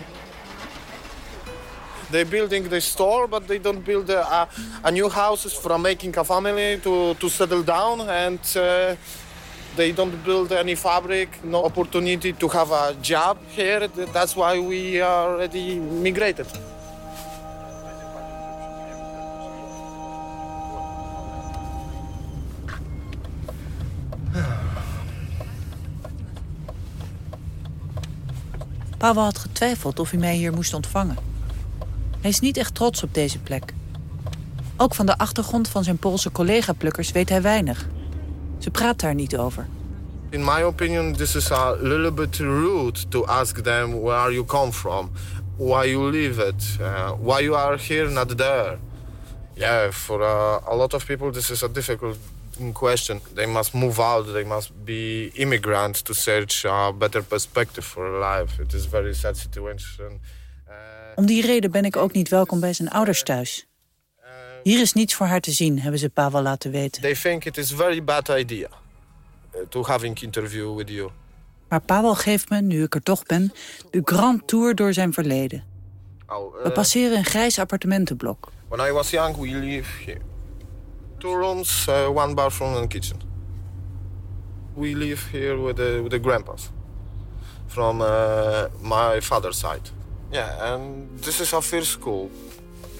They're building the store, but they don't build a, a, a new houses for making a family to, to settle down, and uh, they don't build any fabric, no opportunity to have a job here. That's why we are already migrated. Pavel had getwijfeld of hij mij hier moest ontvangen. Hij is niet echt trots op deze plek. Ook van de achtergrond van zijn Poolse collega-plukkers weet hij weinig. Ze praat daar niet over. In my opinion, this is a little bit rude to ask them where you come from, why you live it, uh, why you are here, not there. Yeah, for uh, a lot of people, this is a difficult question. They must move out. They must be immigrants to search a better perspective for life. It is very sad situation. Om die reden ben ik ook niet welkom bij zijn ouders thuis. Hier is niets voor haar te zien, hebben ze Pavel laten weten. They think it is very bad idea uh, to having interview with you. Maar Pavel geeft me, nu ik er toch ben, de grand tour door zijn verleden. Oh, uh, We passeren een grijs appartementenblok. When I was young, we live here. Two rooms, uh, one bathroom and kitchen. We live here with the, with the grandpas from uh, my father's side. Yeah, and this is our first school.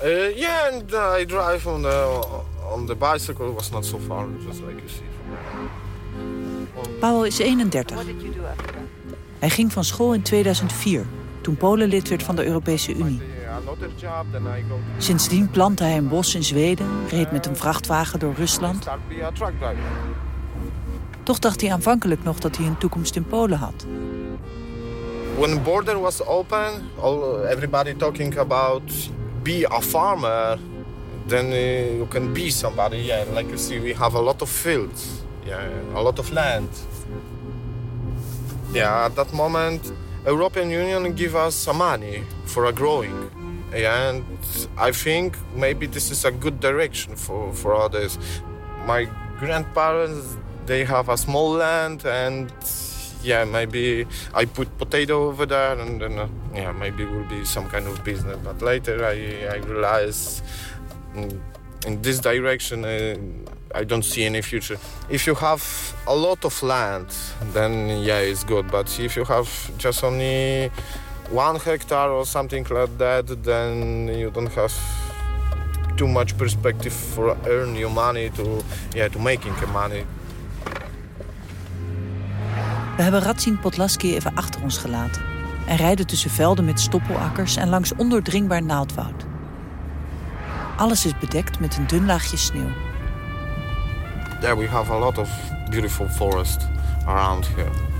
Uh, yeah, and uh, I drive on the on the bicycle. It was not so far, just like you see from Pavel is 31. Hij ging van school in 2004, toen Polen lid werd van de Europese Unie. Sindsdien plantte hij een bos in Zweden, reed met een vrachtwagen door Rusland. Toch dacht hij aanvankelijk nog dat hij een toekomst in Polen had. when the border was open, all, everybody talking about be a farmer, then uh, you can be somebody. Yeah, like you see, we have a lot of fields, yeah, a lot of land. Yeah, at that moment, European Union give us some money for a growing. And I think maybe this is a good direction for, for others. My grandparents, they have a small land and yeah, maybe I put potato over there, and then uh, yeah, maybe will be some kind of business. But later, I I realize mm, in this direction, uh, I don't see any future. If you have a lot of land, then yeah, it's good. But if you have just only one hectare or something like that, then you don't have too much perspective for earn your money to yeah to making money. We hebben Ratsin Podlaski even achter ons gelaten en rijden tussen velden met stoppelakkers en langs ondoordringbaar naaldwoud. Alles is bedekt met een dun laagje sneeuw. Yeah, we have a lot of beautiful forest around here.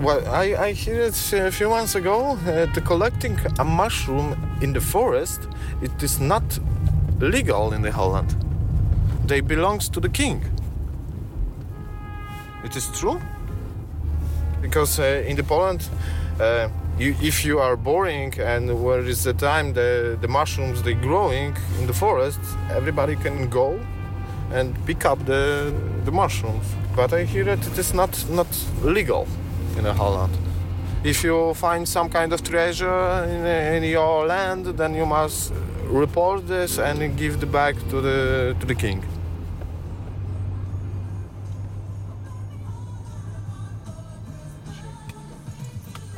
Well, I, I hear it a few months ago. Uh, to collecting a mushroom in the forest, it is not legal in the Holland. They belongs to the king. It is true. Because uh, in the Poland, uh, you, if you are boring and where is the time the, the mushrooms they growing in the forest, everybody can go and pick up the, the mushrooms. But I hear that it is not, not legal in Holland. If you find some kind of treasure in, in your land, then you must report this and give the bag to the, to the king.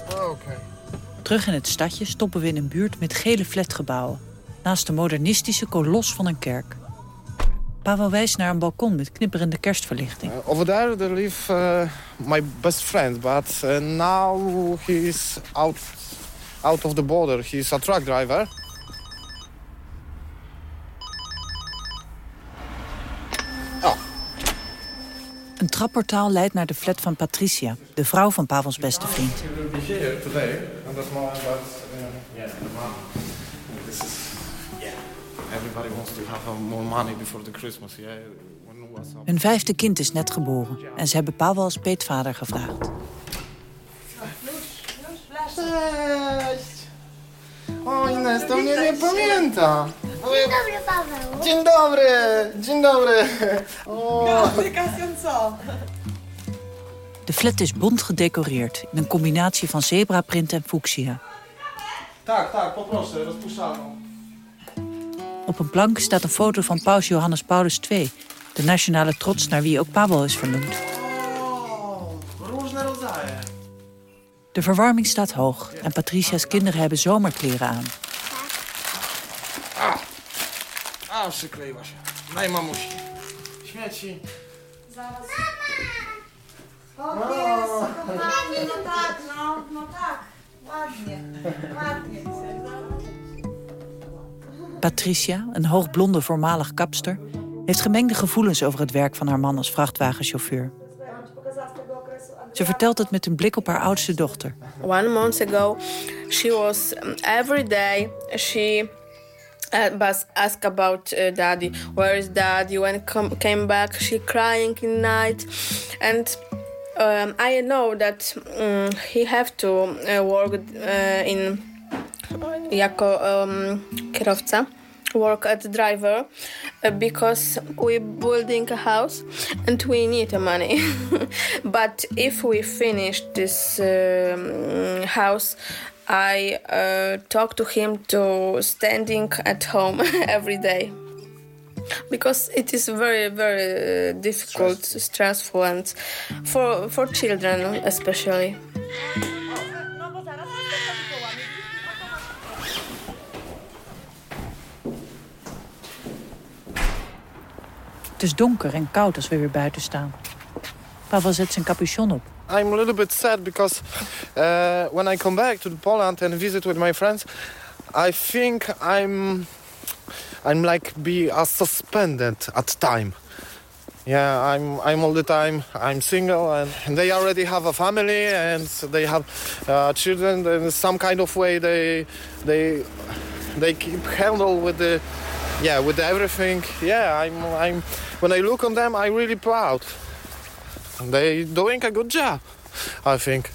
Okay. Terug in het stadje stoppen we in een buurt met gele flatgebouwen, naast de modernistische kolos van een kerk. Pavel wijst naar een balkon met knipperende kerstverlichting. Uh, over there, there live uh, my best friend, but uh, now he is out, out of the border. He is a truck driver. Oh. Een trapportaal leidt naar de flat van Patricia, de vrouw van Pavels beste vriend. Everybody wants to have more money before the Christmas. Yeah. Hun vijfde kind is net geboren en ze hebben Pavel als peetvader gevraagd. O, Ines, to mnie nie pamięta. Dzień dobry, Paweł. Dzień dobry, dzień dobry. O. De flat is bont gedecoreerd in een combinatie van zebraprint en fuchsia. Tak, tak, poproszę, rozpuszczalną. Op een plank staat een foto van paus Johannes Paulus II, de nationale trots naar wie ook Pavel is vernoemd. De verwarming staat hoog en Patricia's kinderen hebben zomerkleren aan. A, a przykleiła się. Daj mamusi. Śmieci. O, jest, kochanie, no tak, no, no tak. Ładnie, ładnie. Patricia, een hoogblonde voormalig kapster, heeft gemengde gevoelens over het werk van haar man als vrachtwagenchauffeur. Ze vertelt het met een blik op haar oudste dochter. One month ago, she was um, every day she uh, was asked about uh, daddy. Where is daddy? When came back, she crying in night, and um, I know that um, he have to uh, work in jako um, kierowca work as driver uh, because we're building a house and we need money. But if we finish this um, house i uh, talk to him to standing at home every day. Because it is very very difficult stressful, stressful and for for children especially Het is donker en koud als we weer buiten staan. Pavel zet zijn capuchon op. I'm a little bit sad because uh, when I come back to Poland and visit with my friends, I think I'm I'm like be a suspended at time. Yeah, I'm I'm all the time I'm single and, they already have a family and they have uh, children and some kind of way they they they keep handle with the yeah with everything. Yeah, I'm I'm when I look on them, I'm really proud. They doing a good job, I think,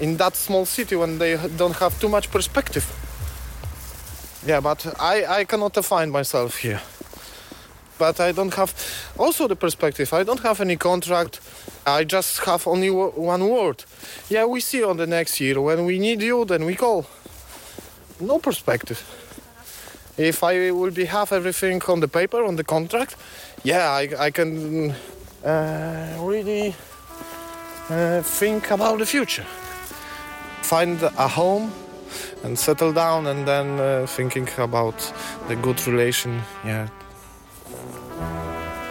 in that small city when they don't have too much perspective. Yeah, but I, I cannot define myself here. But I don't have also the perspective. I don't have any contract. I just have only one word. Yeah, we see on the next year. When we need you, then we call. No perspective. If I will be have everything on the paper, on the contract, yeah, I, I can uh, really uh, think about the future. Find a home and settle down and then uh, thinking about the good relation, yeah.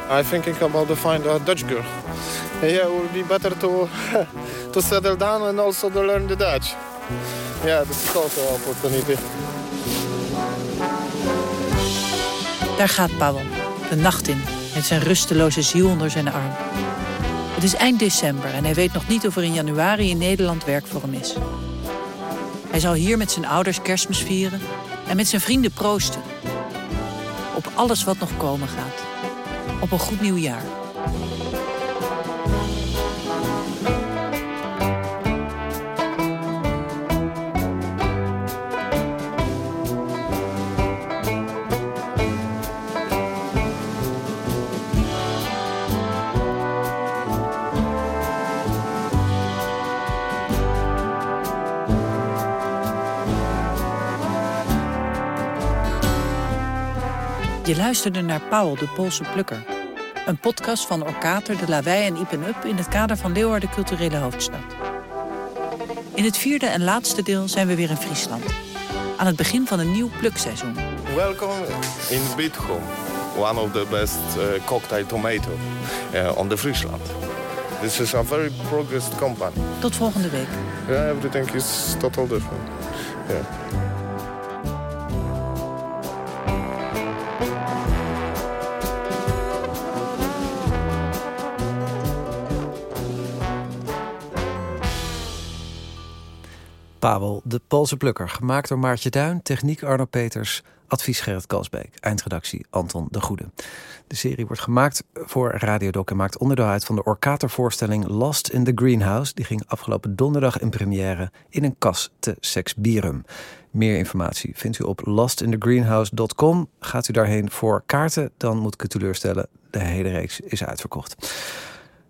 I'm thinking about to find a Dutch girl. Yeah, it would be better to, to settle down and also to learn the Dutch. Yeah, this is also an opportunity. Daar gaat Pavel, de nacht in, met zijn rusteloze ziel onder zijn arm. Het is eind december en hij weet nog niet of er in januari in Nederland werk voor hem is. Hij zal hier met zijn ouders kerstmis vieren en met zijn vrienden proosten. Op alles wat nog komen gaat. Op een goed nieuw Je luisterde naar Paul, de Poolse plukker. Een podcast van Orkater, De Lawei en Ipen Up... in het kader van Leeuwarden Culturele Hoofdstad. In het vierde en laatste deel zijn we weer in Friesland. Aan het begin van een nieuw plukseizoen. Welkom in Bitcom. one of the best uh, cocktail tomato uh, on the Friesland. This is a very progressed company. Tot volgende week. Yeah, everything is total different. Yeah. Pavel, de Poolse plukker. Gemaakt door Maartje Duin, techniek Arno Peters, advies Gerrit Kalsbeek, eindredactie Anton de Goede. De serie wordt gemaakt voor Radiodoc en maakt onderdeel uit van de Orkater-voorstelling Lost in the Greenhouse. Die ging afgelopen donderdag in première in een kas te Sexbirum. Meer informatie vindt u op lostinthegreenhouse.com. Gaat u daarheen voor kaarten, dan moet ik u teleurstellen, de hele reeks is uitverkocht.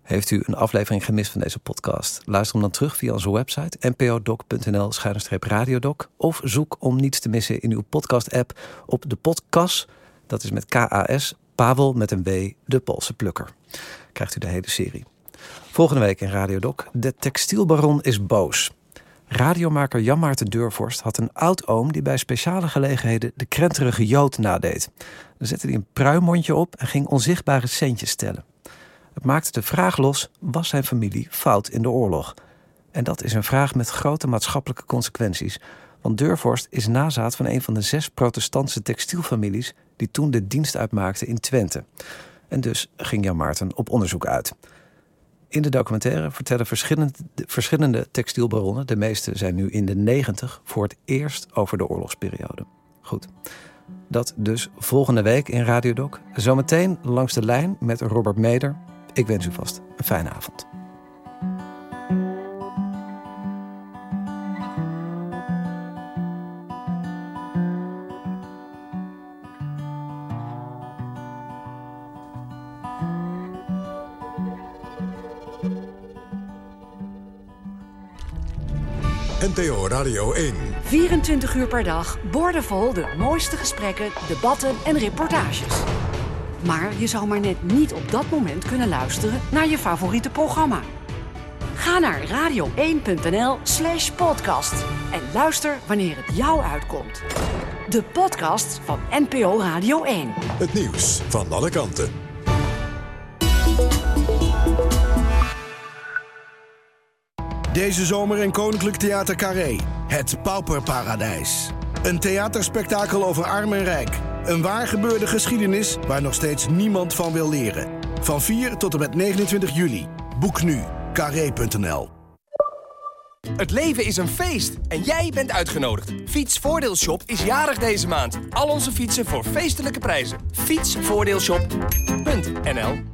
Heeft u een aflevering gemist van deze podcast? Luister hem dan terug via onze website npodoc.nl-radiodoc of zoek om niets te missen in uw podcast-app op de podcast. Dat is met KAS, Pavel met een W, de Poolse plukker. Krijgt u de hele serie. Volgende week in Radiodoc. De textielbaron is boos. Radiomaker Jan Maarten Deurvorst had een oud-oom die bij speciale gelegenheden de krenterige jood nadeed. Dan zette hij een pruimmondje op en ging onzichtbare centjes tellen. Het maakte de vraag los: was zijn familie fout in de oorlog? En dat is een vraag met grote maatschappelijke consequenties. Want Deurvorst is nazaat van een van de zes protestantse textielfamilies die toen de dienst uitmaakten in Twente. En dus ging Jan Maarten op onderzoek uit. In de documentaire vertellen verschillende, verschillende textielbaronnen, de meeste zijn nu in de negentig, voor het eerst over de oorlogsperiode. Goed. Dat dus volgende week in Radiodoc. Zometeen langs de lijn met Robert Meder, ik wens u vast een fijne avond. NTO Radio 1. 24 uur per dag, boordevol de mooiste gesprekken, debatten en reportages. Maar je zou maar net niet op dat moment kunnen luisteren naar je favoriete programma. Ga naar radio1.nl slash podcast en luister wanneer het jou uitkomt. De podcast van NPO Radio 1. Het nieuws van alle kanten. Deze zomer in Koninklijk Theater Carré. Het Pauperparadijs. Een theaterspektakel over arm en rijk. Een waar gebeurde geschiedenis waar nog steeds niemand van wil leren. Van 4 tot en met 29 juli. Boek nu. Carré.nl Het leven is een feest en jij bent uitgenodigd. Fietsvoordeelshop is jarig deze maand. Al onze fietsen voor feestelijke prijzen. Fietsvoordeelshop.nl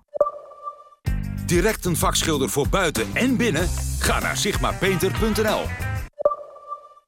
Direct een vakschilder voor buiten en binnen? Ga naar sigmapainter.nl.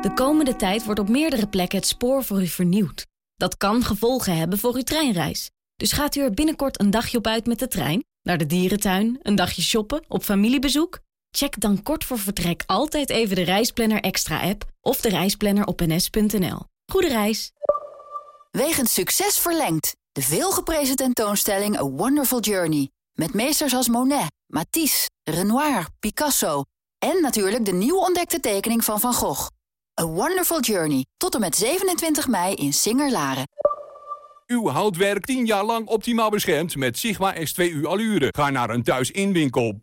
de komende tijd wordt op meerdere plekken het spoor voor u vernieuwd. Dat kan gevolgen hebben voor uw treinreis. Dus gaat u er binnenkort een dagje op uit met de trein? Naar de dierentuin? Een dagje shoppen? Op familiebezoek? Check dan kort voor vertrek altijd even de Reisplanner Extra-app... of de reisplanner op ns.nl. Goede reis! Wegens succes verlengd. De veelgeprezen tentoonstelling A Wonderful Journey. Met meesters als Monet, Matisse, Renoir, Picasso... en natuurlijk de nieuw ontdekte tekening van Van Gogh. A Wonderful Journey. Tot en met 27 mei in Singer-Laren. Uw houtwerk 10 jaar lang optimaal beschermd met Sigma S2U Allure. Ga naar een thuisinwinkel.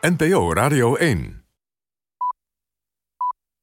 NPO Radio 1